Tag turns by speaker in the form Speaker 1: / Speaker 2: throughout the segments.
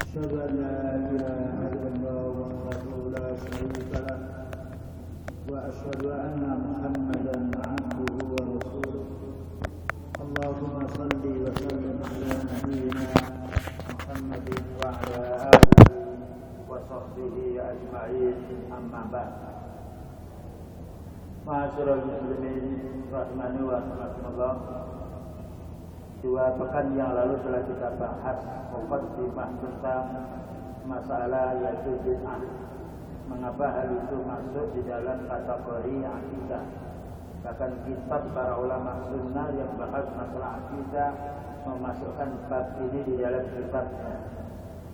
Speaker 1: أشهد أن لا إله إلا الله وحده لا وأشهد أن محمدا عبده ورسوله اللهم صل وسلم على نبينا محمد وعلى آله وصحبه أجمعين أما بعد. Masyarul muslimin rahimani wa Dua pekan yang lalu telah kita bahas Muqaddimah tentang masalah yaitu bid'ah. Mengapa hal itu masuk di dalam kategori akidah? Bahkan kitab para ulama sunnah yang bahas masalah akidah Memasukkan bab ini di dalam kitabnya.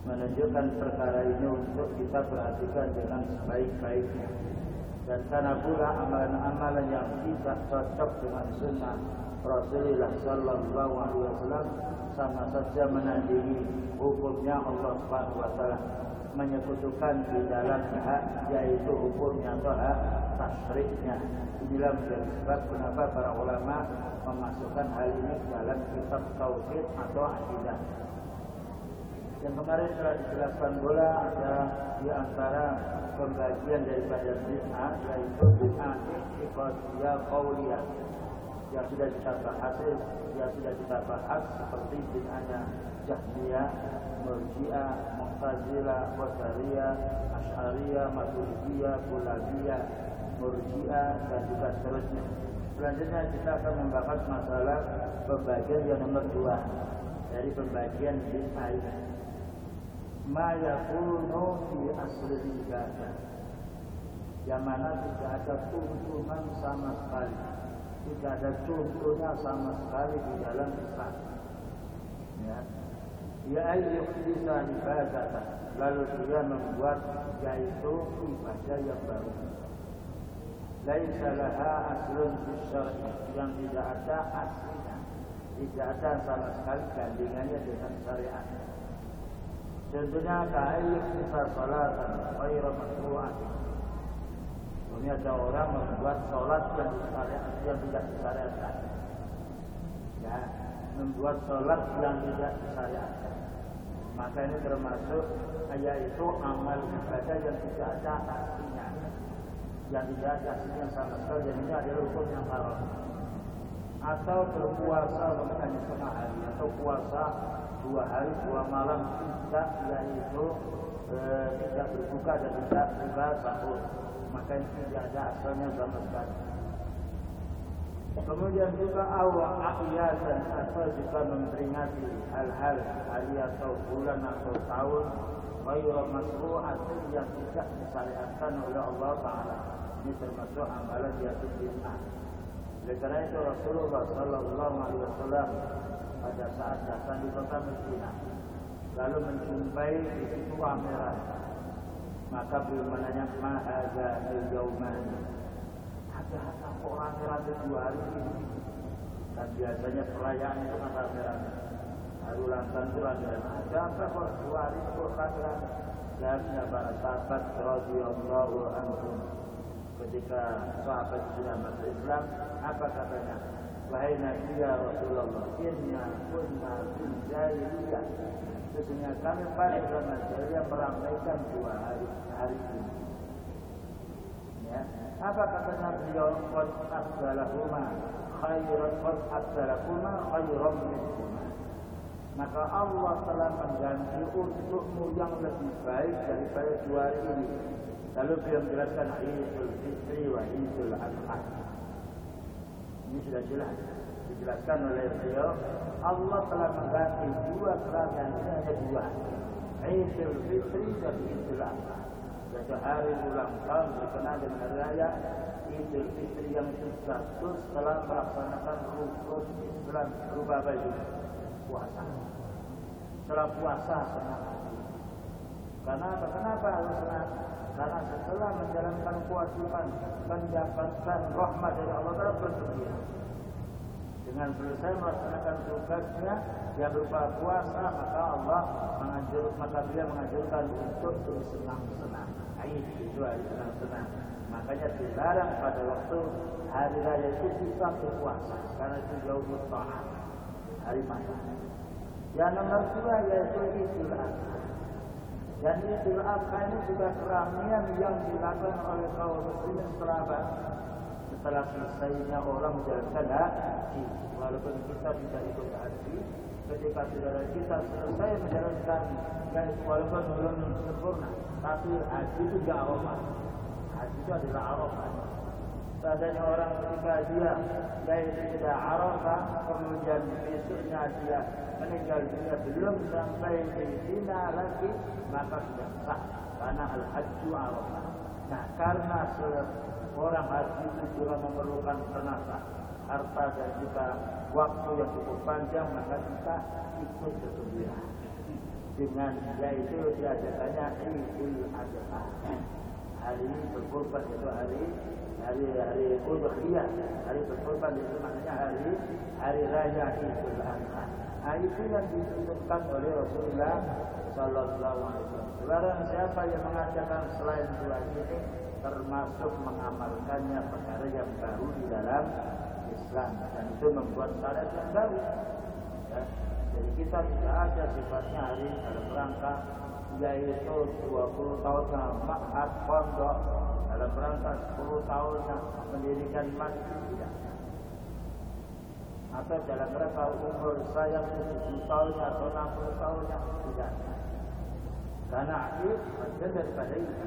Speaker 1: Menunjukkan perkara ini untuk kita perhatikan dengan sebaik-baiknya dan karena pula amalan-amalan yang tidak cocok dengan sunnah Rasulullah Sallallahu Alaihi Wasallam sama saja menandingi hukumnya Allah Subhanahu Wa Taala menyekutukan di dalam hak yaitu hukumnya atau hak. Inilah menjadi sebab kenapa para ulama memasukkan hal ini dalam kitab tauhid atau akidah. Yang kemarin telah dijelaskan pula ada di antara pembagian daripada bid'ah yaitu bid'ah i'tiqadiyah qauliyah yang sudah kita bahas yang sudah kita bahas seperti bid'ahnya Jahmiyah, Murji'ah, Mu'tazilah, Qadariyah, Asy'ariyah, Maturidiyah, Kulabiyah, Murji'ah dan juga seterusnya. Selanjutnya kita akan membahas masalah pembagian yang nomor dua dari pembagian bid'ah ma yakunu fi asli ibadah yang mana tidak ada tuntunan sama sekali. Tidak ada contohnya sama sekali di dalam Islam. Ya. Ya ayyuhdisa ibadah lalu dia membuat yaitu ibadah yang baru. Laisa laha aslun syar'i. Yang tidak ada aslinya. Tidak ada sama sekali gandingannya dengan syariat Tentunya ta'ayyuk kita salatan Khaira makru'at Ini ada orang membuat sholat yang yang tidak disyariatkan. Ya, membuat sholat yang tidak disyariatkan. Maka ini termasuk yaitu amal ibadah yang tidak ada aslinya. Yang tidak ada aslinya sama sekali dan ini adalah hukum yang haram. Atau berpuasa mengenai setengah hari atau puasa dua hari dua malam tidak yaitu e, tidak berbuka dan tidak juga sahur maka ini tidak ada asalnya sama sekali kemudian juga awal dan atau juga memperingati hal-hal hari atau bulan atau tahun ghairu masru'atin yang tidak disyariatkan oleh Allah Ta'ala. Ini termasuk amalan yang bid'ah oleh karena itu Rasulullah Sallallahu Alaihi Wasallam pada saat datang di kota Medina lalu menjumpai di situ pameran maka beliau menanya mahaza al-yauman ada apa pameran dua hari ini. Dan biasanya perayaan itu kan pameran hari ulang tahun itu pameran ada apa kok dua hari itu pameran dan para sahabat radhiyallahu anhum. Ketika sahabat sudah masuk Islam apa katanya Nabi ya Rasulullah. Inna kunna fil jahiliyah Sesungguhnya kami pada zaman jahiliyah meramaikan dua hari hari ini. Ya. Apa kata Nabi? Qad abdalahuma khairan Qad abdalahuma khairan minhuma Maka Allah telah mengganti untukmu yang lebih baik daripada dua hari ini. Lalu beliau menjelaskan Idul Fitri wa Idul Adha ini sudah jelas dijelaskan oleh beliau Allah telah mengganti dua kerajaan ini hanya dua Idul Fitri dan Idul Adha yaitu hari ulang tahun dikenal dengan hari raya Idul Fitri yang satu setelah melaksanakan rukun Islam berupa apa itu? Puasa. Setelah puasa. Karena apa? Kenapa harus? Karena setelah menjalankan kewajiban mendapatkan rahmat dari Allah Taala bergembira. Dengan selesai melaksanakan tugasnya yang berupa puasa maka Allah menganjur maka dia menganjurkan untuk bersenang-senang. Aid itu hari senang-senang. Makanya dilarang pada waktu hari raya itu kita berpuasa karena itu jauh taat hari masa. Yang nomor dua yaitu Adha. Dan Idul Adha ini juga keramaian yang dilakukan oleh kaum muslimin setelah setelah selesainya orang menjalankan haji. Walaupun kita tidak ikut haji, ketika saudara kita selesai menjalankan dan walaupun belum sempurna, tapi haji itu tidak Arafah. Haji itu adalah Arafah. Seadanya orang ketika dia dari tidak Arafah, kemudian besoknya dia meninggal dunia belum sampai di Sina lagi, maka sudah sah karena al-hajju Arafah. Nah, karena orang haji itu juga memerlukan tenaga, harta dan juga waktu yang cukup panjang, maka kita ikut bergembira dengan yaitu diadakannya Idul Adha. Hari ini berkorban itu hari hari hari Udhiyah, hari berkorban itu maknanya hari hari raya Idul Adha. Nah itu yang ditentukan oleh Rasulullah Sallallahu Alaihi Wasallam. Barang siapa yang mengadakan selain dua ini termasuk mengamalkannya perkara yang baru di dalam Islam dan itu membuat syariat yang baru. Ya. Jadi kita tidak ada sifatnya hari dalam rangka yaitu 20 tahun ma'had pondok dalam rangka 10 tahun mendirikan masjid tidak. Atau dalam rangka umur saya 70 tahun atau 60 tahun tidak. Karena akhir bagian daripada itu.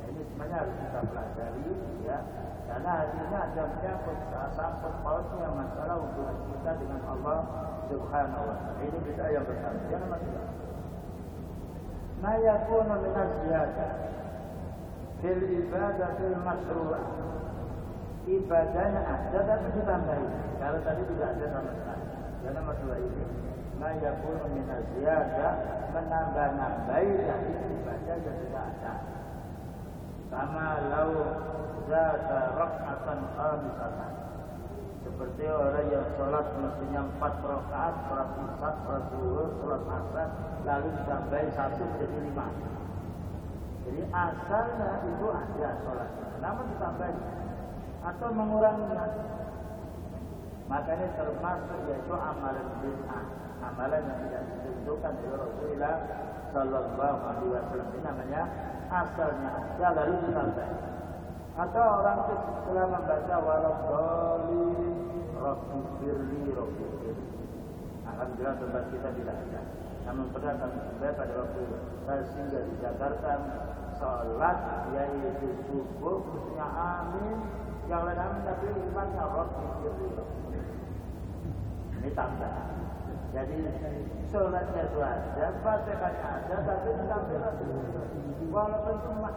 Speaker 1: Nah, ini sebenarnya harus kita pelajari ya. Karena hadisnya ada menyangkut sangkut pautnya masalah hubungan kita dengan Allah Subhanahu wa taala. Ini kita yang besar. Jangan masalah. Ma yakunu min az-ziyadah fil ibadatil masru'ah. Ibadahnya ada tapi ditambahi. Kalau tadi tidak ada sama sekali. Karena masalah ini ma yakunu min az-ziyadah menambah-nambahi dari ibadah yang tidak ada. Sama lau zata rak'atan khamisatan seperti orang yang sholat mestinya empat rakaat, sholat isya, sholat zuhur, sholat asar, lalu ditambahi satu jadi lima. Jadi asalnya itu ada sholat, namun ditambahi atau menguranginya. Makanya termasuk yaitu amalan bid'ah, amalan yang tidak ditentukan oleh Rasulullah Sallallahu Alaihi Wasallam. Ini namanya asalnya ada lalu ditambahi. Atau orang itu setelah membaca walau doli Rabbi firli Rabbi Alhamdulillah tempat kita tidak ada Namun pernah sampai pada waktu saya singgah di Jakarta Sholat yaitu subuh Khususnya amin. Yang lain amin tapi imannya Rabbi firli Rabbi Ini tambah jadi sholatnya itu ada, fatihahnya ada, tapi ditambah Walaupun cuma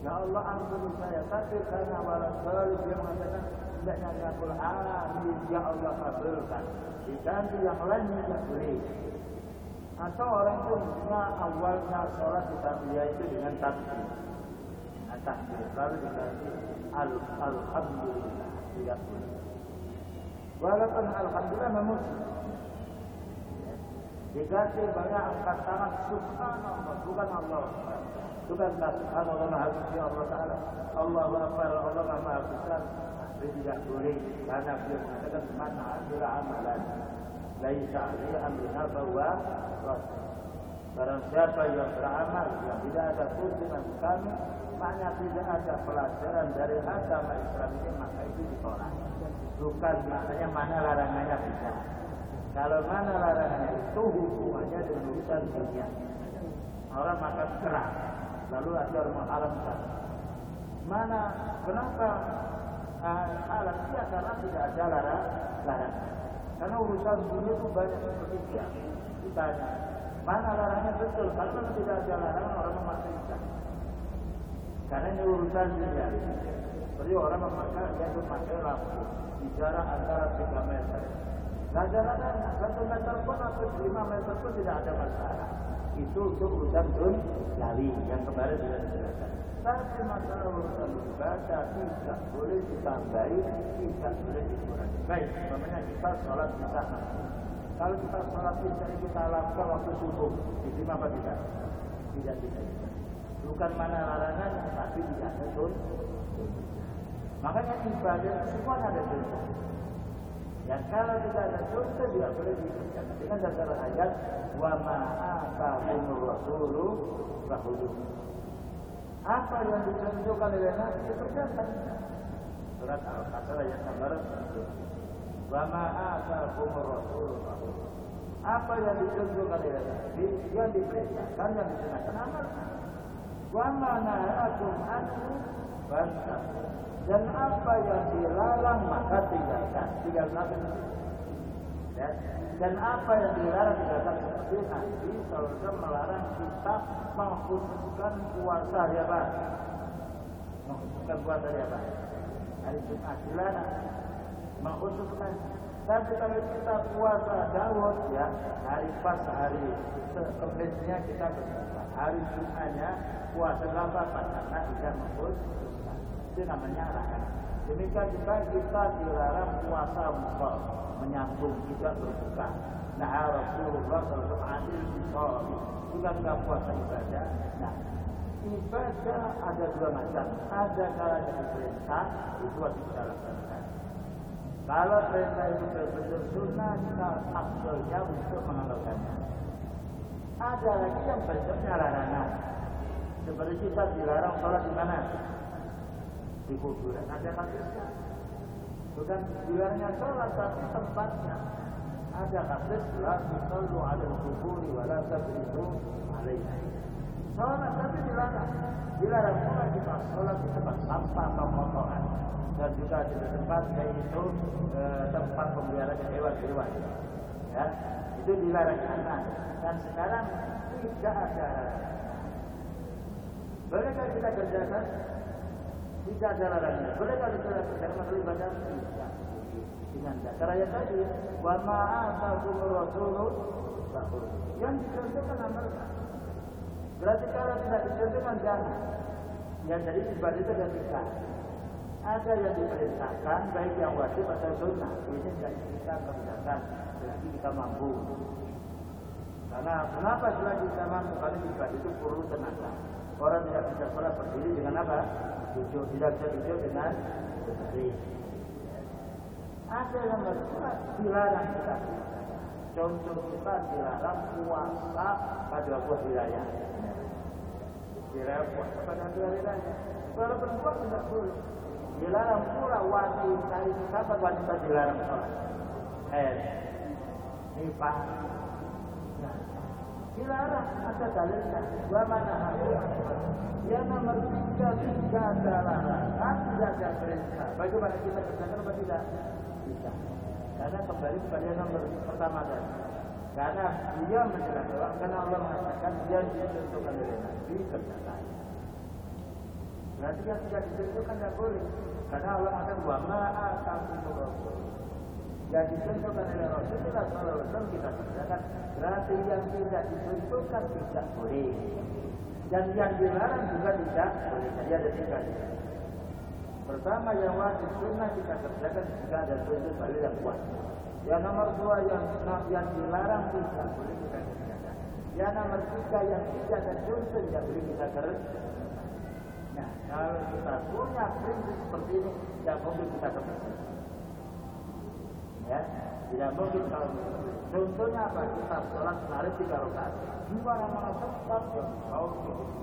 Speaker 1: Ya Allah ampuni saya tapi karena walau salib dia mengatakan tidaknya yakul amin ya Allah kabulkan diganti yang lainnya tidak boleh atau orang itu misalnya awalnya sholat dia itu dengan takbir dengan takbir lalu diganti al alhamdulillah tidak boleh walaupun alhamdulillah memuji diganti banyak angkat tangan subhanallah bukan Allah Bukankah subhanallah maha suci Allah Ta'ala Allahu Akbar Allah maha besar tidak boleh Karena beliau mengatakan Mana ambil amalan Laisa alaihi amrina bahwa Barang siapa yang beramal Yang tidak ada kunjungan kami Maknanya tidak ada pelajaran dari agama Islam ini Maka itu ditolak Bukan maknanya mana larangannya bisa Kalau mana larangannya itu hubungannya dengan urusan dunia Orang makan keras lalu ada orang mengharamkan. Mana? Kenapa halal? Ya karena tidak ada larang, larangan. Karena urusan dunia itu banyak seperti dia. Ditanya, mana larangnya betul? Karena tidak ada larangan orang memakai Karena ini urusan dunia. Seperti orang memakai dia memakai di jarak antara 3 meter. Nah jalan satu meter pun atau lima meter pun tidak ada masalah itu untuk urusan duniawi yang kemarin sudah dijelaskan. Tapi masalah urusan ibadah tidak boleh ditambahi, tidak boleh dikurangi. Baik, namanya kita sholat bisa Kalau kita sholat bisa kita lakukan waktu subuh, diterima apa tidak? Tidak tidak. Bukan mana larangan, tapi tidak ada Makanya ibadah semua ada contoh. Ya kalau tidak ada contoh tidak boleh dikerjakan. Dengan dasar ayat wa ma'atakumur rasulu fahudu. Apa yang ditunjukkan oleh Nabi dikerjakan. Surat Al-Qasr ayat nomor 1. Wa ma'atakumur rasulu fahudu. Apa yang ditunjukkan oleh Nabi yang diperintahkan yang disunahkan amalkan. Wa ma'nahakum anhu fantahu dan apa yang dilarang maka tinggalkan tinggalkan ya. Dan apa yang dilarang tinggalkan seperti Nabi SAW melarang kita mengkhususkan puasa ya Pak mengkhususkan puasa ya Pak hari Jumat. Dilarang. Mengkhususkan tapi kalau kita puasa Dawud ya hari pas hari kemisnya kita berpuasa. Hari Jumatnya puasa apa karena tidak mengkhususkan itu namanya larangan. Demikian juga kita dilarang puasa mukal, menyambung tidak berbuka. Nah Rasulullah SAW adil bisawab. Juga tidak puasa ibadah. Nah ibadah ada dua macam. Ada kalanya diperintah, itu wajib kita lakukan. Kalau perintah itu betul sunnah, kita afdolnya untuk mengamalkannya. Ada lagi yang bentuknya larangan. Seperti kita dilarang sholat di mana? Di kuburan ada hadisnya bukan bilangnya sholat tapi tempatnya. Ada hadis la tusallu ala kuburi wa la tabridu alaiha sholat tapi dilarang. Dilarang pula kita sholat di tempat sampah atau kotoran dan juga di tempat yaitu e, tempat pemeliharaan hewan-hewan. Ya itu dilarang karena dan sekarang tidak ada. Bolehkah kita kerjakan tidak ada kalau kita kerjakan masalah ibadah? Tidak. Dengan dasar ayat tadi, wa ma'atakum rasulul yang dicontohkan amalkan. Berarti kalau tidak dicontohkan jangan. Yang jadi ibadah itu ada tiga. Ada yang diperintahkan baik yang wajib atau sunnah. Ini tidak kita kerjakan selagi kita mampu. Karena kenapa selagi kita mampu? Karena ibadah itu perlu tenaga. Orang tidak bisa sholat berdiri dengan apa? Duduk tidak bisa duduk dengan berdiri. Ada yang bersurat dilarang kita. Contoh kita dilarang puasa pada buah wilayah. Dilarang puasa pada buah wilayah. Kalau perempuan tidak boleh. Dilarang pula wanita kapan wanita dilarang sholat? Eh, nipah, dilarang ada dalilnya. Wa mana? Yang nomor tiga tidak ada larangan. Tidak ada perintah. Bagaimana kita kerjakan atau tidak? Tidak. Karena kembali kepada yang nomor pertama tadi. Karena dia menjelaskan karena Allah mengatakan dia ditentukan oleh Nabi kerjakan berarti yang tidak ditentukan tidak boleh. Karena Allah mengatakan wa ma'atakum rasul yang ditentukan oleh Rasulullah SAW kita kerjakan berarti yang tidak ditentukan tidak boleh. Dan yang dilarang juga tidak boleh. Jadi ada tiga pertama yang wajib sunnah kita kerjakan jika ada tuntut dalil yang kuat. Yang nomor dua yang yang dilarang tidak boleh kita kerjakan. Yang nomor tiga yang tidak ada tuntut tidak boleh kita kerjakan. Nah, kalau kita punya prinsip seperti ini, tidak mungkin kita kerjakan. Ya, tidak mungkin kalau contohnya apa? Kita sholat sehari tiga rakaat. Gimana mana tempat yang kau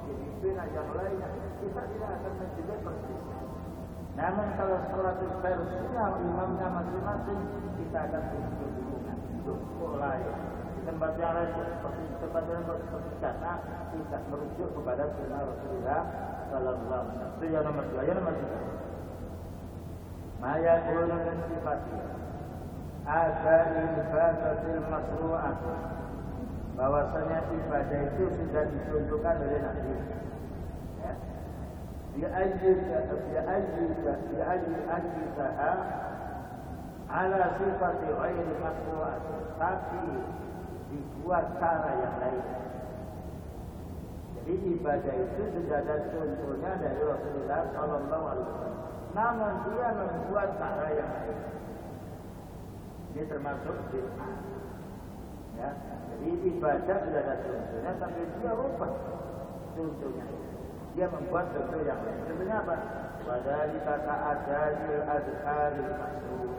Speaker 1: pimpinan yang lainnya kita tidak akan menjadi persis. Namun kalau sholat versinya imamnya masing-masing kita akan tunjuk hubungan untuk lain. Di tempat yang seperti tempat yang seperti kata kita merujuk kepada sunnah Rasulullah Sallallahu Alaihi Wasallam. Itu yang nomor dua. Yang nomor tiga. Maya sifatnya ada ibadatil masru'ah bahwasanya ibadah itu sudah ditunjukkan oleh Nabi ya. di ayyika di ayyika di ayyika ala sifati ghairi masru'ah tapi dibuat cara yang lain jadi ibadah itu sudah ada contohnya dari Rasulullah Shallallahu Alaihi Wasallam. Namun dia membuat cara yang lain. Ini termasuk bid'ah. Ya, jadi ibadah sudah ada contohnya, tapi dia rubah contohnya. Dia membuat contoh yang lain. Contohnya apa? Wadhalika ka'adadil adharil masrur.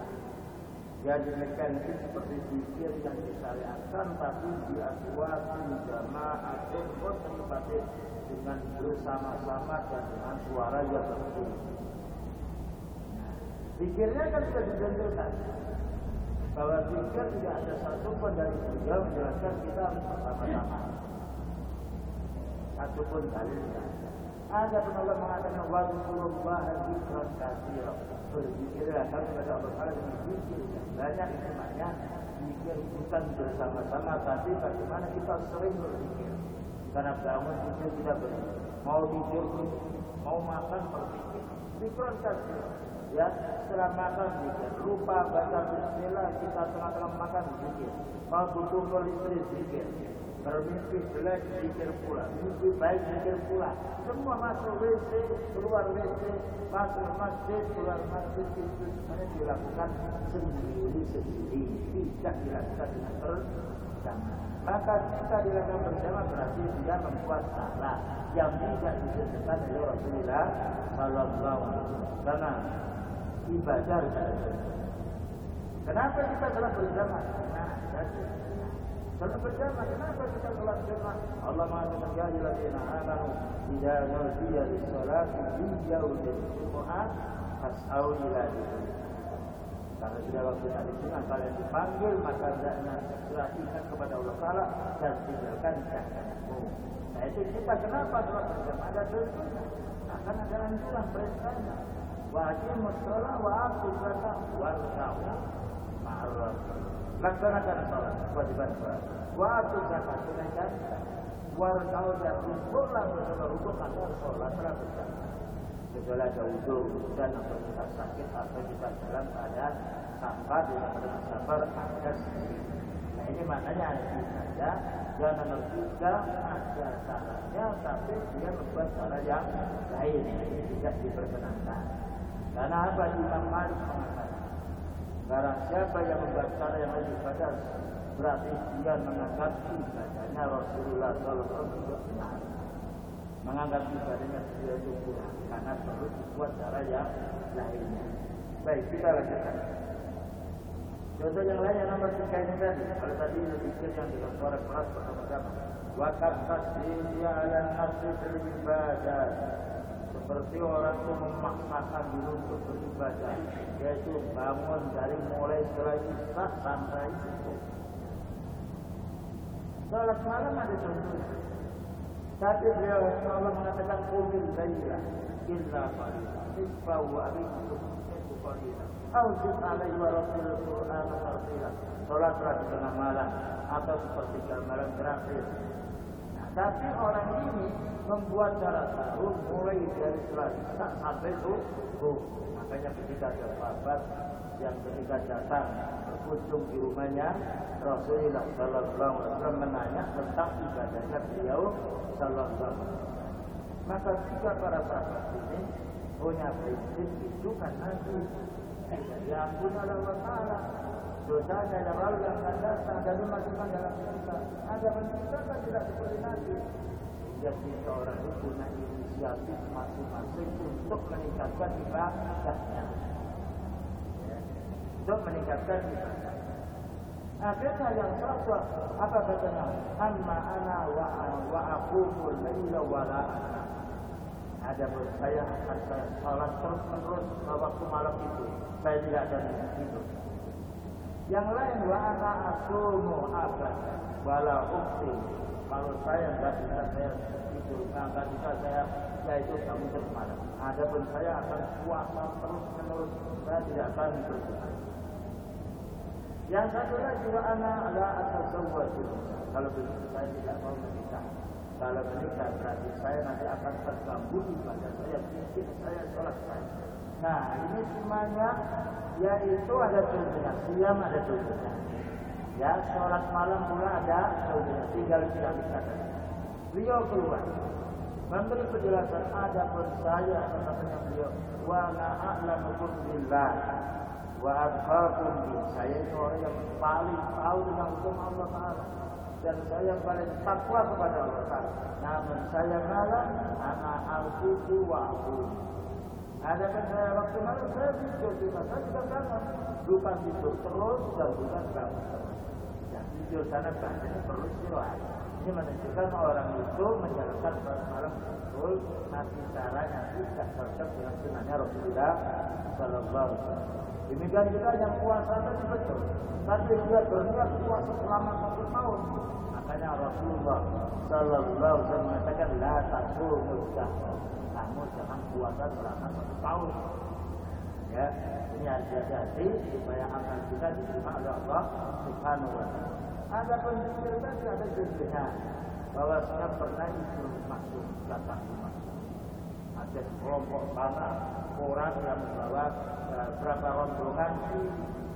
Speaker 1: Ya demikian itu seperti zikir yang disyariatkan tapi di aswatin jama'atin khutbatin dengan bersama-sama dan dengan suara yang bersih. Zikirnya kan sudah ditentukan bahwa zikir tidak ada satu pun dari beliau menjelaskan kita harus bersama-sama. Satu pun dalilnya. Ada pun Allah mengatakan wadhkurullah dzikran katsira. Berzikirlah kamu kepada Allah Taala dengan zikir banyak namanya zikir bukan bersama-sama tapi bagaimana kita sering berzikir. Karena bangun tidur kita berzikir. Mau tidur mau makan berzikir. Zikran katsira. Ya, setelah makan zikir. Lupa baca bismillah kita tengah-tengah makan zikir. Mau butuh istri zikir. Bermimpi jelek zikir pula. Mimpi baik zikir pula. Semua masuk WC, keluar WC, masuk masjid, keluar masjid itu semuanya dilakukan sendiri-sendiri. Tidak dilakukan dengan bersama. Maka jika dilakukan bersama berarti dia membuat salah yang tidak dikerjakan oleh Rasulullah Sallallahu Alaihi Wasallam. Ibadah Kenapa kita telah bersama? Nah, Salat berjamaah, kenapa kita salat jamaah? Allah mengatakan ya ayyuhalladzina amanu idza nudiya lis-salati min yaumil jumu'ah fas'au ila Karena sudah waktu hari Jumat kalian dipanggil maka hendaknya serahkan kepada Allah Taala dan tinggalkan daganganmu. Nah itu kita kenapa salat berjamaah ada tentunya. Akan ada anjuran perintahnya. Wa aqimus shalah wa atu zakat warka'u ma'ar laksanakan sholat kewajiban sholat waktu zakat tunaikan warkau dan kumpullah bersama rukun agar sholat berjalan kecuali ada wudhu dan atau kita sakit atau kita dalam keadaan tanpa dengan sabar ada sendiri. Nah ini maknanya ada saja nomor tiga ada caranya tapi dia membuat cara yang lain tidak diperkenankan karena apa Malik mengatakan Barang siapa yang membuat cara yang lebih pada berarti dia menganggap ibadahnya Rasulullah Sallallahu Alaihi Wasallam menganggap ibadahnya dia itu kurang karena perlu dibuat cara yang lainnya. Baik, kita lanjutkan. Contoh yang lain yang nomor tiga ini tadi, kalau tadi dikir yang dengan suara keras bersama-sama. Wakaf tasdiyah ala nafsi ibadah seperti orang itu memaksakan diri untuk beribadah yaitu bangun dari mulai setelah isya sampai itu Salat malam ada contohnya. Tapi beliau Allah mengatakan kumil layla illa qalila. Nisfahu wa abidu nisfu qalila. Auzid alaihi wa rasul Qur'an tartila Salatlah di tengah malam atau sepertiga malam terakhir Tapi orang ini membuat cara baru mulai dari selanjutnya sampai subuh. Makanya ketika ada sahabat yang ketika datang berkunjung di rumahnya Rasulullah Sallallahu Alaihi Wasallam menanya tentang ibadahnya beliau Sallallahu Alaihi Wasallam. Maka jika para sahabat ini punya prinsip itu kan nanti ampun Allah yang lalu yang akan datang dan dimasukkan dalam kita. Ada kan tidak seperti nanti jadi seorang itu punya inisiatif masing-masing untuk meningkatkan ibadahnya. Ya. Untuk meningkatkan ibadah. Akhirnya yang satu apa katanya? Amma ana wa wa aqumul laila wa la ada pun saya akan salat terus menerus waktu malam itu. Saya tidak ada tidur. Yang lain wa ana asumu abad wala ukti kalau saya nggak bisa saya itu nggak bisa saya yaitu kamu terus malam. pun saya akan puasa terus menerus. Saya tidak akan berpuasa. Yang satu lagi wa ana la atasawwaju. Kalau begitu saya tidak mau menikah. Kalau menikah berarti saya nanti akan terganggu ibadah saya, pikir saya, sholat saya. Nah ini semuanya yaitu ada contohnya, siam ada contohnya. Ya, sholat malam pula ada saudara. Tinggal tidak bisa. Beliau keluar. Memberi penjelasan ada pun saya katanya beliau wa na'lamukum billah wa atqakum bi. Saya itu orang yang paling tahu tentang hukum Allah Taala. Dan saya paling takwa kepada Allah Taala. Namun saya malah anak arsiku wa aku Ada kan saya waktu malam saya tidur di masa juga sama. Bukan tidur terus dan bukan bangun terus. Yang tidur sana bahasanya perlu istirahat. Ini menunjukkan orang itu menjalankan sholat malam betul tapi caranya tidak cocok dengan sunnahnya Rasulullah Sallallahu Alaihi Wasallam. Demikian juga yang puasa tadi betul, tapi dia berniat puasa selama satu tahun. Makanya Rasulullah Sallallahu Alaihi Wasallam mengatakan la tasumul Kamu jangan puasa selama satu tahun. Ya, ini harus hati-hati supaya amal kita diterima oleh Allah Subhanahu wa taala. Ada pun tadi ada contohnya bahwasanya pernah itu masuk datang masuk. Ada kelompok sana orang yang membawa uh, berapa rombongan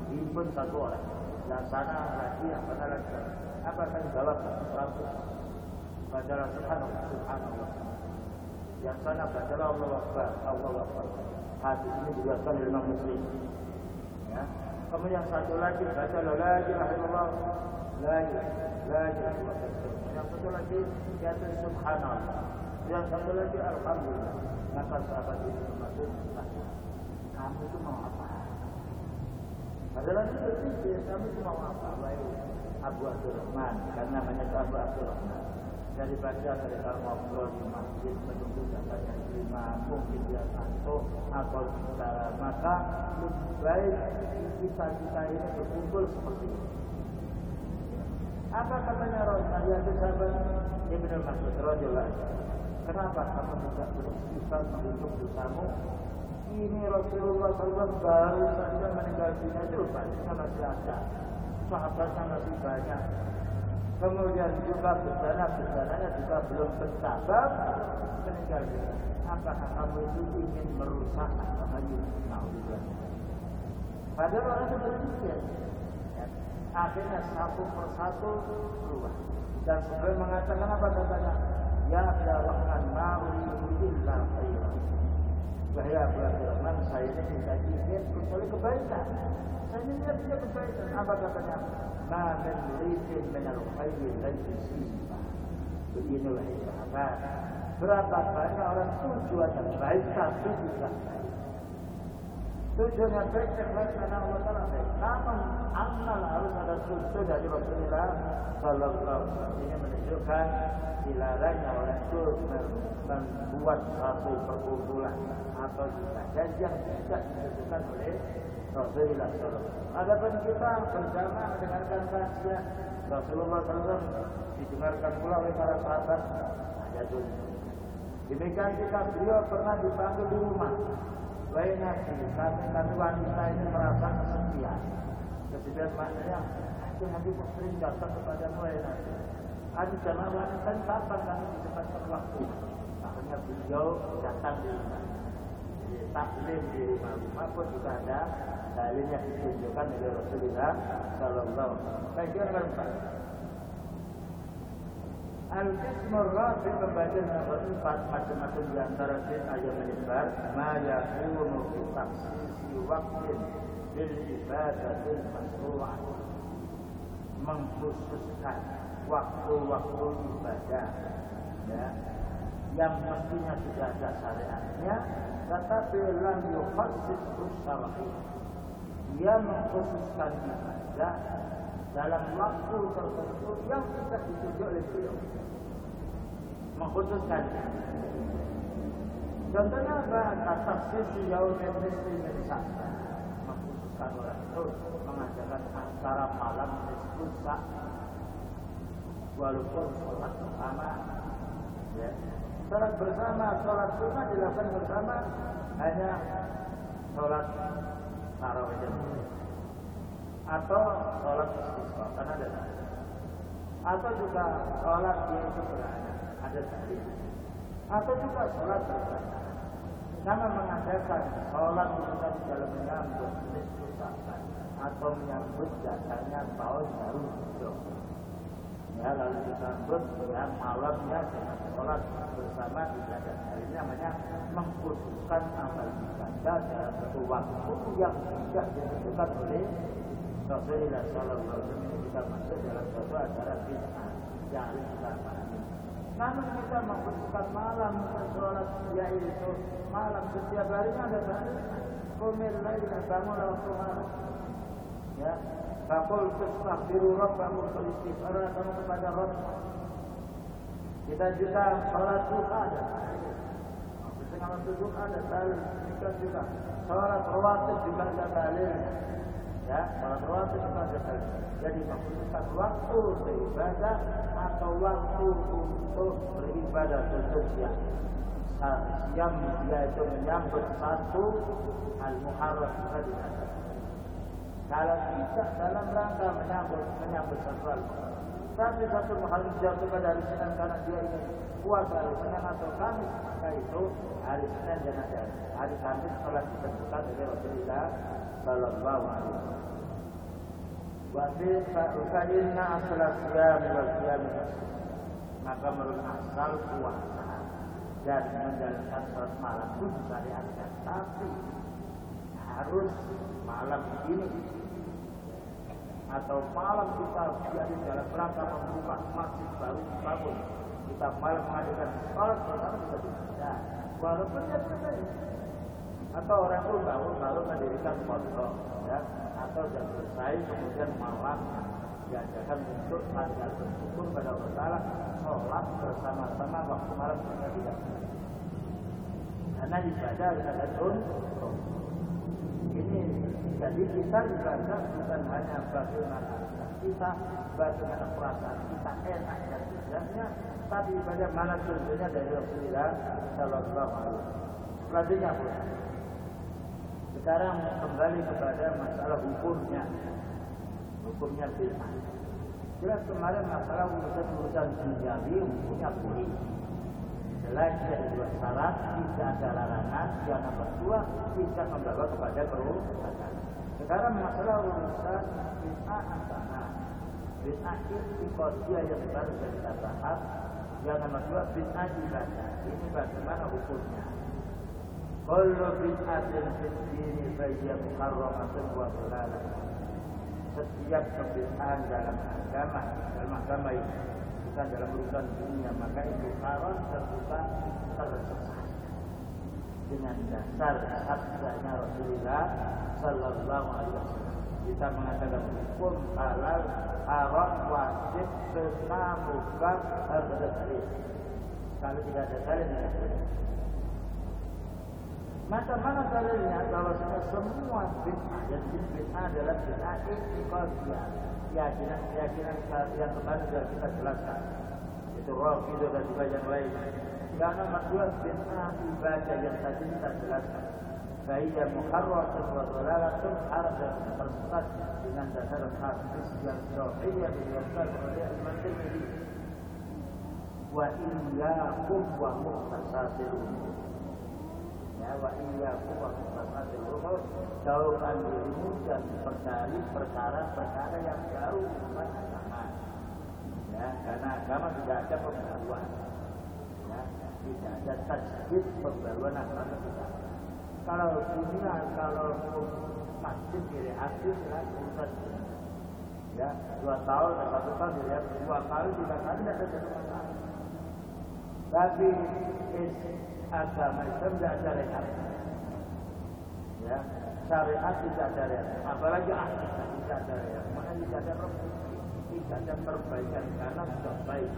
Speaker 1: dihimpun satu orang. Dan sana lagi apa lagi apa kan jawab seratus bacalah subhanallah subhanallah yang sana bacalah Allah Akbar Allah Akbar hadis ini diriwayatkan oleh Imam Muslim. Ya. Kemudian satu lagi baca la ilaha illallah. La ilaha illallah. Yang satu lagi yaitu subhanallah. Yang satu lagi alhamdulillah. Maka sahabat itu masuk kamu itu mau apa? Padahal itu berpikir kamu itu mau apa? Baik Abu Abdurrahman. Karena namanya Abu Abdurrahman dari baca dari ngobrol di masjid menunggu katanya lima mungkin dia kantuk atau secara maka lebih baik kita kita ini berkumpul seperti ini apa katanya Rasulullah ya sahabat Ibnu Mas'ud radhiyallahu Kenapa kamu tidak beristighfar untuk dosamu? Ini Rasulullah SAW baru saja meninggal dunia itu banyak masih ada. Sahabatnya masih banyak. Kemudian juga bencana-bencananya juga belum tercatat meninggal dunia. Apakah kamu itu ingin merusak Ayu? Padahal orang itu berpikir. Akhirnya satu persatu keluar. Dan sebelum mengatakan apa katanya? Ya ya ma'uridu illa khairan. Abu Abdurrahman, saya ini tidak ingin kecuali kebaikan. Saya ini tidak kebaikan. Apa katanya? Ma min rizin min al-khairi laysi sifa. Begini wahai sahabat. Berapa banyak orang tujuan yang baik tapi tidak baik. Tujuan yang baik ikhlas karena Allah Taala baik. Namun amal harus ada tujuan dari Rasulullah Sallallahu Alaihi Wasallam. Ini menunjukkan dilarangnya orang itu membuat satu perkumpulan atau ibadah tidak ditentukan oleh Rasulullah SAW. Adapun kita bersama mendengarkan kajian Rasulullah SAW didengarkan pula oleh para sahabat ada. Demikian kita beliau pernah dipanggil di rumah. Kami, kami wanita ini merasa kesepian. Kesepian maknanya, itu nanti sering datang kepada wahai Nabi. Ada jamaah wanita kapan kami di tempat waktu. Makanya beliau datang di rumah taklim di rumah-rumah pun juga ada dalil yang ditunjukkan oleh Rasulullah Sallallahu Alaihi Wasallam. Al-Qismur Rabi pembagian nomor empat macam-macam di antara jin ayat menyebar ma yakunu fi taksisi waktin bil ibadatil masru'ah mengkhususkan waktu-waktu ibadah ya. Yang mestinya sudah ada syariatnya tetapi lam yukhassis syar'i dia mengkhususkan ibadah dalam waktu tertentu yang tidak ditunjuk oleh beliau. Mengkhususkan. Contohnya apa kata sisi yaumin nisfi min mengkhususkan orang itu mengadakan acara malam nisfu walaupun sholat bersama ya. Sholat bersama, sholat sunnah dilakukan bersama hanya sholat tarawih atau sholat istisqa karena ada atau juga sholat yaitu beranak ada tadi. Atau juga sholat bersama sama mengadakan sholat kita di dalam menyambut nisfu atau menyambut datangnya tahun baru ya lalu disambut ya malamnya dengan sholat bersama ibadah hari ini namanya mengkhususkan amal ibadah dalam satu waktu yang tidak ditentukan oleh Rasulullah Sallallahu Alaihi Wasallam kita masuk dalam suatu acara bid'ah yang kita pahami. Namun kita mengkhususkan malam sholat yaitu malam setiap harinya ada dalil. Kumil laila bangun waktu malam. Ya, Fakul tastaghfiru rabbakum beristighfar kamu kepada Rabb. Kita juga sholat duha ada. Waktu duha ada dalil. Demikian juga sholat rawatib juga ada dalil. Ya, dalil. Jadi mengkhususkan waktu beribadah atau waktu untuk beribadah khususnya. Yang dia itu menyambut satu al-muharram tadi kalau tidak dalam rangka menyambut menyambut satu al-muharram. Tapi satu muharram jatuh pada hari Senin karena dia ingin puasa hari Senin atau Kamis, maka itu hari Senin dan ada. Hari Kamis telah ditentukan oleh Rasulullah Sallallahu Alaihi Wasallam. Wajib fa'inna asal siyam wal siyam. Maka menurut asal puasa dan menjalankan sholat malam itu disyariatkan tapi harus malam ini. Atau malam kita jadi dalam rangka membuka masjid baru dibangun kita malam mengadakan sholat bersama kita bisa walaupun ya atau orang itu bangun baru mendirikan pondok ya. Atau sudah selesai kemudian malam diajarkan untuk pada bersyukur pada Allah Taala sholat bersama-sama waktu malam kita tidak karena ibadah ada untuk ini jadi kita ibadah bukan hanya bagaimana kita bagaimana perasaan kita enak dan tidaknya tapi ibadah mana contohnya dari Rasulullah Shallallahu Alaihi Wasallam selanjutnya sekarang kembali kepada masalah hukumnya. Hukumnya bid'ah. Jelas kemarin masalah urusan-urusan duniawi hukumnya boleh. Selain dari dua syarat, tidak ada larangan. Yang nomor dua, tidak membawa kepada kerusakan. Sekarang masalah urusan bid'ah antara bid'ah istiqodiyah yang baru kita bahas. Yang nomor dua, bid'ah ibadah. Ini bagaimana hukumnya? Kullu bid'atin fid dini fahiya muharramatun wa dhalalah. Setiap kebid'ahan dalam agama, dalam agama ini bukan dalam urusan dunia, maka itu haram dan bukan tersesat. Dengan dasar sabdanya Rasulullah Sallallahu Alaihi Wasallam. Kita mengatakan hukum halal, haram, wajib, sunnah, mubah, harus ada. Kalau tidak ada dalil, tidak. Maka mana dalilnya kalau semua bid'ah dan bid'ah adalah bid'ah itikadiyah. Keyakinan-keyakinan yang kemarin sudah kita jelaskan. Itu itu dan juga yang lain. Nomor dua bid'ah ibadah yang tadi kita jelaskan. Wa iyyakum wa muhtasabil umur ya wa iyyakum wa muhdatsatil umur jauhkan dirimu dan dari perkara-perkara yang baru bukan agama ya karena agama tidak ada pembaruan. Ya tidak ada tajdid pembaruan agama kita kalau dunia kalau masjid direhabilit ya urusan ya dua tahun atau satu tahun dilihat dua kali tiga kali tidak ada masalah tapi agama Islam tidak ada rehat. Ya, syariat tidak ada rehat. Apalagi akidah tidak ada rehat. Mana tidak ada tidak ada perbaikan karena sudah baik.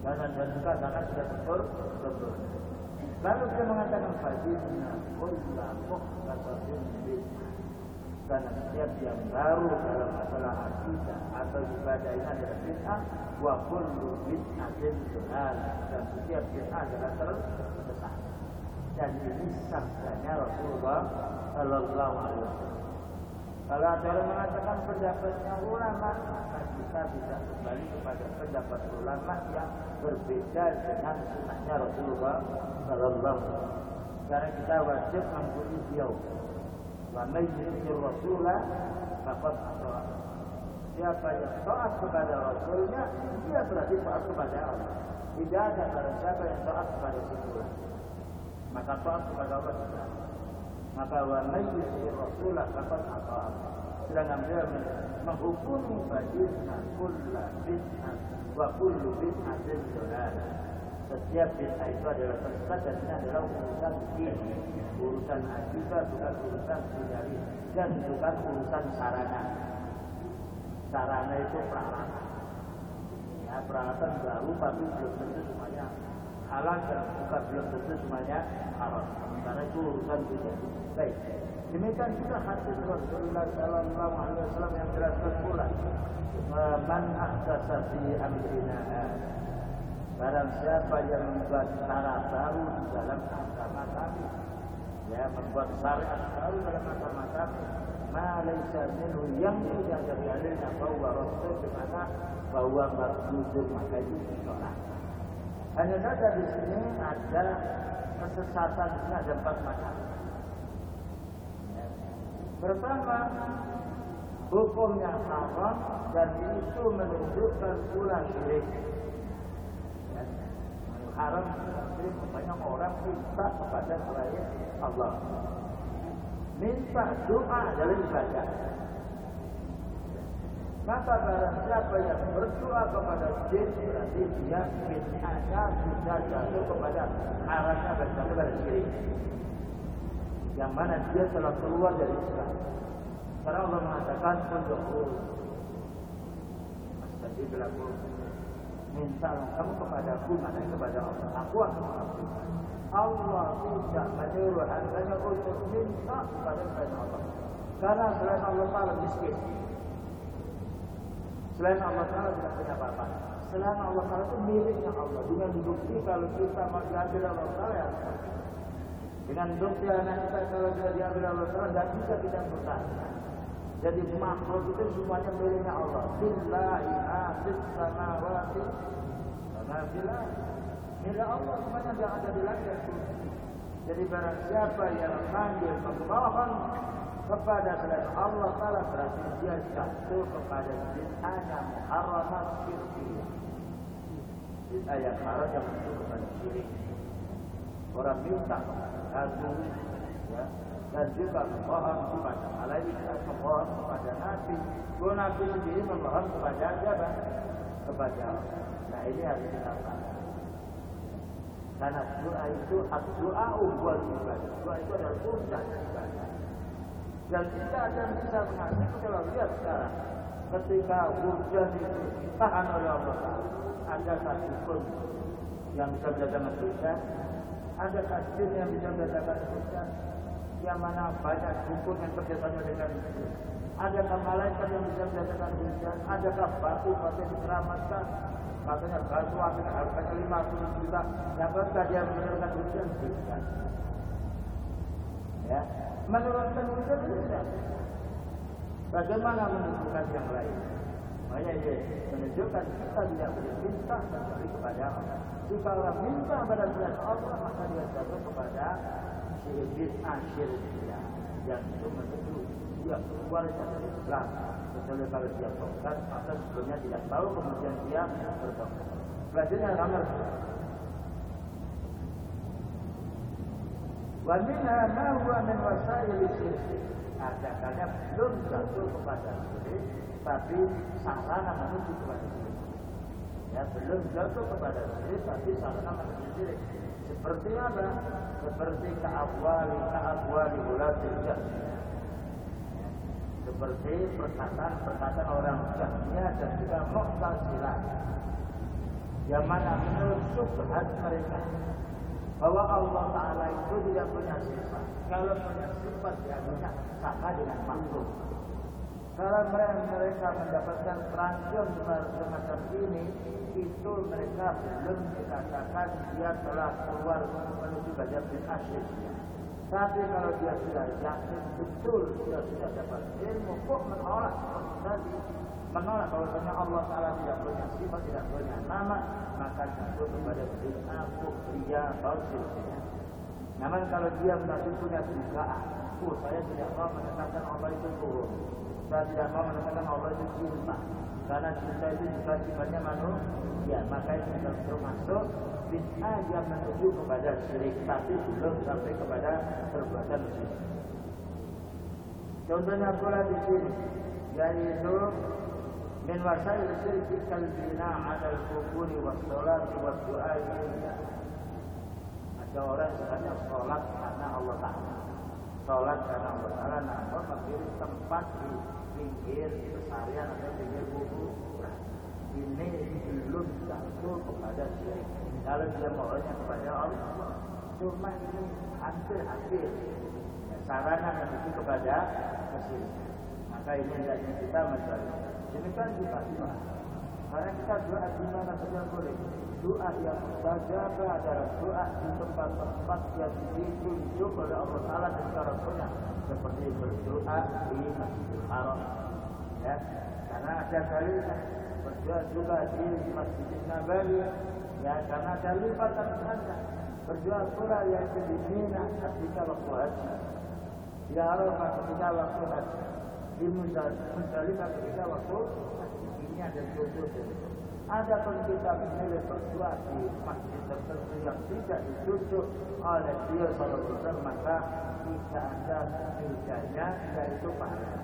Speaker 1: Karena dan juga karena sudah betul betul. Lalu dia mengatakan fadilna kulla muhdatsatin bid'ah. Karena setiap yang baru dalam masalah akidah atau ibadah ini adalah bid'ah wa kullu bid'atin dalalah dan setiap bid'ah adalah tersesat. Dan ini sabdanya Rasulullah Sallallahu Alaihi Wasallam. Kalau ada yang mengatakan pendapatnya ulama, maka kita bisa kembali kepada pendapat ulama yang berbeda dengan sunnahnya Rasulullah Sallallahu Alaihi Wasallam. Karena kita wajib mengikuti beliau. Wa may Rasulullah faqad Siapa yang taat kepada Rasulnya, dia berarti taat kepada Allah. Tidak ada barang siapa yang taat kepada Rasulullah. Maka taat kepada Allah tidak. Maka wa mayyuti Rasulullah dapat apa sedangkan beliau menghukumi bid'ah kullu bid'ah wa kullu bid'atin dalalah setiap bid'ah itu adalah sesat dan ini adalah urusan ini. Urusan akidah bukan urusan sendiri. Dan bukan urusan sarana. Sarana itu peralatan. Ya peralatan baru tapi belum tentu semuanya halal dan bukan belum tentu semuanya haram. Karena itu urusan tidak baik. Demikian juga hadis Rasulullah Sallallahu Alaihi Wasallam yang jelaskan pula man ahsasa fi amrina Barang siapa yang membuat cara baru di dalam agama kami Ya membuat syariat baru dalam agama kami Ma laisa minhu yang tidak dalilnya bahwa Rasul di mana? Bahwa mardudun maka itu ditolak. Hanya saja di sini ada kesesatan ini ada empat macam. Ya. Pertama hukumnya haram dan itu menunjukkan pula syirik haram banyak orang minta kepada selain Allah. Minta doa adalah ibadah. Maka barang siapa yang berdoa kepada jin berarti dia bid'ahnya sudah jatuh kepada haramnya berjatuh pada syirik. Yang mana dia telah keluar dari Islam. Karena Allah mengatakan untuk Tadi berlaku minta kamu kepada aku mana kepada Allah. Aku akan mengabulkan Allah tidak menyuruh hambanya untuk minta kepada selain Allah. Karena selain Allah Ta'ala miskin. Selain Allah Ta'ala tidak punya apa-apa. Selain Allah Ta'ala itu miliknya Allah. Dengan bukti kalau kita mau diambil Allah Ta'ala ya dengan bukti anak kita kalau dia diambil Allah Ta'ala tidak bisa tidak bertahan jadi makhluk itu semuanya miliknya Allah. Billahi ma fis samawati wa ma fil Milik Allah semuanya yang ada di langit Jadi barang siapa yang manggil memohon kepada selain Allah Taala berarti dia jatuh kepada bid'ahnya muharramat syirkiyah. Bid'ah yang haram yang kepada syirik. Orang minta ya, dan juga memohon kepada malaikat, memohon kepada Nabi. Nabi sendiri memohon kepada siapa? Kepada Allah. Nah ini harus kita. Karena doa itu doa ubal ibadah. Doa itu adalah urusan ibadah. Dan kita akan bisa mengaji kalau lihat sekarang ketika hujan itu ditahan oleh Allah ada satu pun yang bisa mendatangkan hujan, ada kasih yang bisa mendatangkan hujan, yang mana banyak dukun yang kerjasama dengan itu. Adakah malaikat yang bisa mendatangkan hujan? Adakah batu yang diselamatkan? Katanya batu akhirnya harganya puluh juta. Dapatkah dia menurunkan hujan? Tidak. Ya, menurunkan hujan tidak. Bagaimana menunjukkan yang lain? Makanya dia menunjukkan kita tidak boleh minta kepada Allah. Jika orang minta pada Allah, maka dia jatuh kepada bid'ah syirkiyah yang itu menuju dia keluar dari Islam kecuali kalau dia tobat maka sebelumnya tidak tahu kemudian dia bertobat selanjutnya nomor Wamina ma huwa min wasail syirik ada kalanya belum jatuh kepada syirik tapi sarana menuju kepada syirik ya belum jatuh kepada syirik tapi sarana menuju syirik seperti apa? Seperti keabwali keabwali ulatil jahmiyah. Seperti perkataan-perkataan orang jahmiyah dan juga mu'tazilah. Yang mana menurut subhat mereka bahwa Allah Ta'ala itu tidak punya sifat. Kalau punya sifat ya sama dengan makhluk. Kalau mereka mendapatkan perancang semacam ini, itu mereka belum dikatakan dia telah keluar menuju bagian bin asyik. Tapi kalau dia sudah yakin betul dia sudah dapat ilmu, kok menolak tadi menolak bahwasanya Allah Taala tidak punya sifat, tidak punya nama, maka jatuh kepada bid'ah, kufriyah, bausirnya. Namun kalau dia masih punya dugaan, oh saya tidak mau menetapkan Allah itu turun, saya tidak mau menetapkan Allah itu cinta, karena cinta itu juga sifatnya manusia, maka itu termasuk bid'ah yang menuju kepada syirik, tapi belum sampai kepada perbuatan syirik. Contohnya pula di sini yaitu min wasail syirki kal bina ala al-quburi was salati was du'a Ada orang sebenarnya sholat karena Allah Ta'ala. Sholat karena Allah Ta'ala namun tempat di pinggir pesarian atau pinggir kubur. Ini belum jatuh kepada syirik. Kalau dia mohonnya kepada Allah, cuma ini hampir-hampir sarana menuju kepada kesyirikan. Maka ini hendaknya kita mencari. Demikian juga doa. Karena kita doa di mana saja boleh. Doa yang mustajab adalah doa di tempat-tempat yang ditunjuk oleh Allah Taala dan cara punya seperti berdoa di Masjidil Haram. Ya, karena ada dalilnya berdoa juga di Masjidil Nabawi. Ya, karena ada lipatan ganda. Berdoa pula yang di Mina ketika waktu haji. Ya Arafah ketika waktu haji di Musdalifah ketika waktu ini ada contoh ada pun kita memilih sesuatu masjid tertentu yang tidak ditunjuk oleh dia SAW maka tidak ada bedanya yaitu pahala.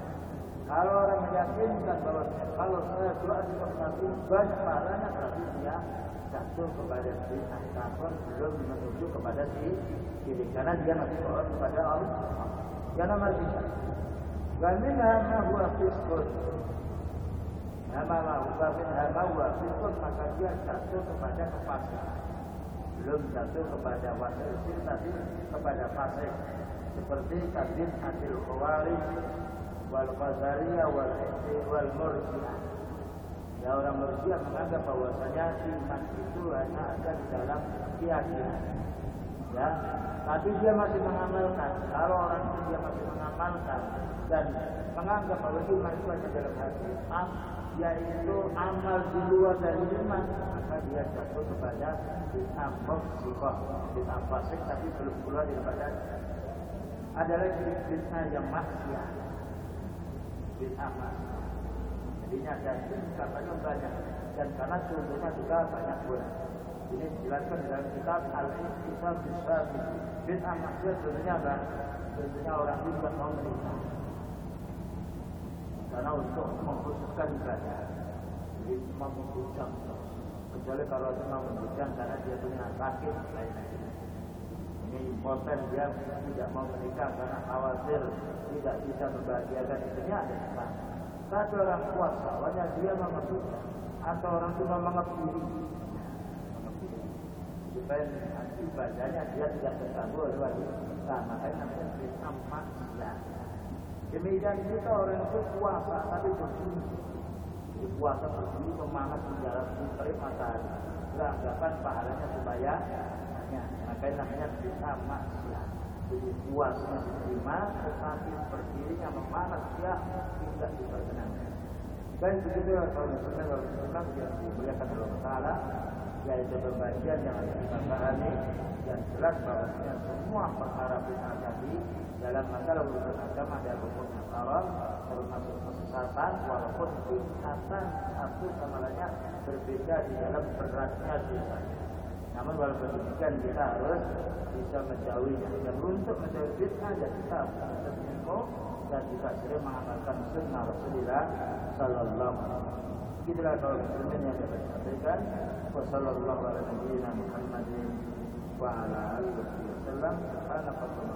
Speaker 1: Kalau orang meyakinkan bahwa kalau saya doa di Nabi banyak pahalanya berarti dia jatuh kepada si ataupun belum menuju kepada si kiri karena dia masih berdoa kepada Allah. Yang nomor tiga. Wa minha ma maka dia jatuh kepada kefasikan. Belum jatuh kepada wasil tapi kepada fasik. Seperti kabin adil khawarij wal qadariyah wal wal murji'ah. Ya orang murji'ah menganggap bahwasanya iman itu hanya ada di dalam keyakinan. Ya, tapi dia masih mengamalkan. Kalau orang itu dia masih mengamalkan dan menganggap bahwa iman itu hanya dalam hati, am, yaitu amal di luar dari iman, maka dia jatuh kepada bid'ah mufsiqah, bid'ah fasik tapi belum keluar daripada ada lagi bid'ah yang maksiat, bid'ah maksiat. Jadinya ada katanya banyak dan karena contohnya juga banyak pula. Ini dijelaskan dalam kitab Al-Iqtisad Bisyabi. Bid'ah maksiat contohnya apa? Contohnya orang itu mau menikah karena untuk mengkhususkan ibadah jadi membujang kecuali kalau cuma membujang karena dia punya sakit lain-lain. Ini impoten dia tidak mau menikah karena khawatir tidak bisa membahagiakan istrinya ada sebab tapi orang puasa wajah dia mengkhususkan atau orang cuma mengepiri supaya ibadahnya dia tidak terganggu oleh wanita makanya namanya bid'ah maksiat Demikian kita orang itu puasa tapi bersih. Jadi puasa memanas di dalam terik matahari. Beranggapan pahalanya supaya ya, makanya namanya kita maksiat. Jadi puasanya diterima tetapi berdirinya memanas dia tidak diperkenankan. Dan begitu kalau misalnya kalau kita yang dimuliakan oleh Taala yaitu pembagian yang harus kita pahami yang jelas bahwa semua perkara bid'ah tadi dalam masalah urusan agama dan hukum yang haram termasuk kesesatan walaupun tingkatan satu sama lainnya berbeda di dalam beratnya dosa. Namun walaupun demikian kita harus bisa menjauhinya. Dan untuk menjauhi bid'ah dan kita harus info dan juga sering mengamalkan sunnah Rasulullah Sallallahu Alaihi Wasallam. Itulah kalau muslimin yang dapat sampaikan. Wassalamualaikum warahmatullahi wabarakatuh.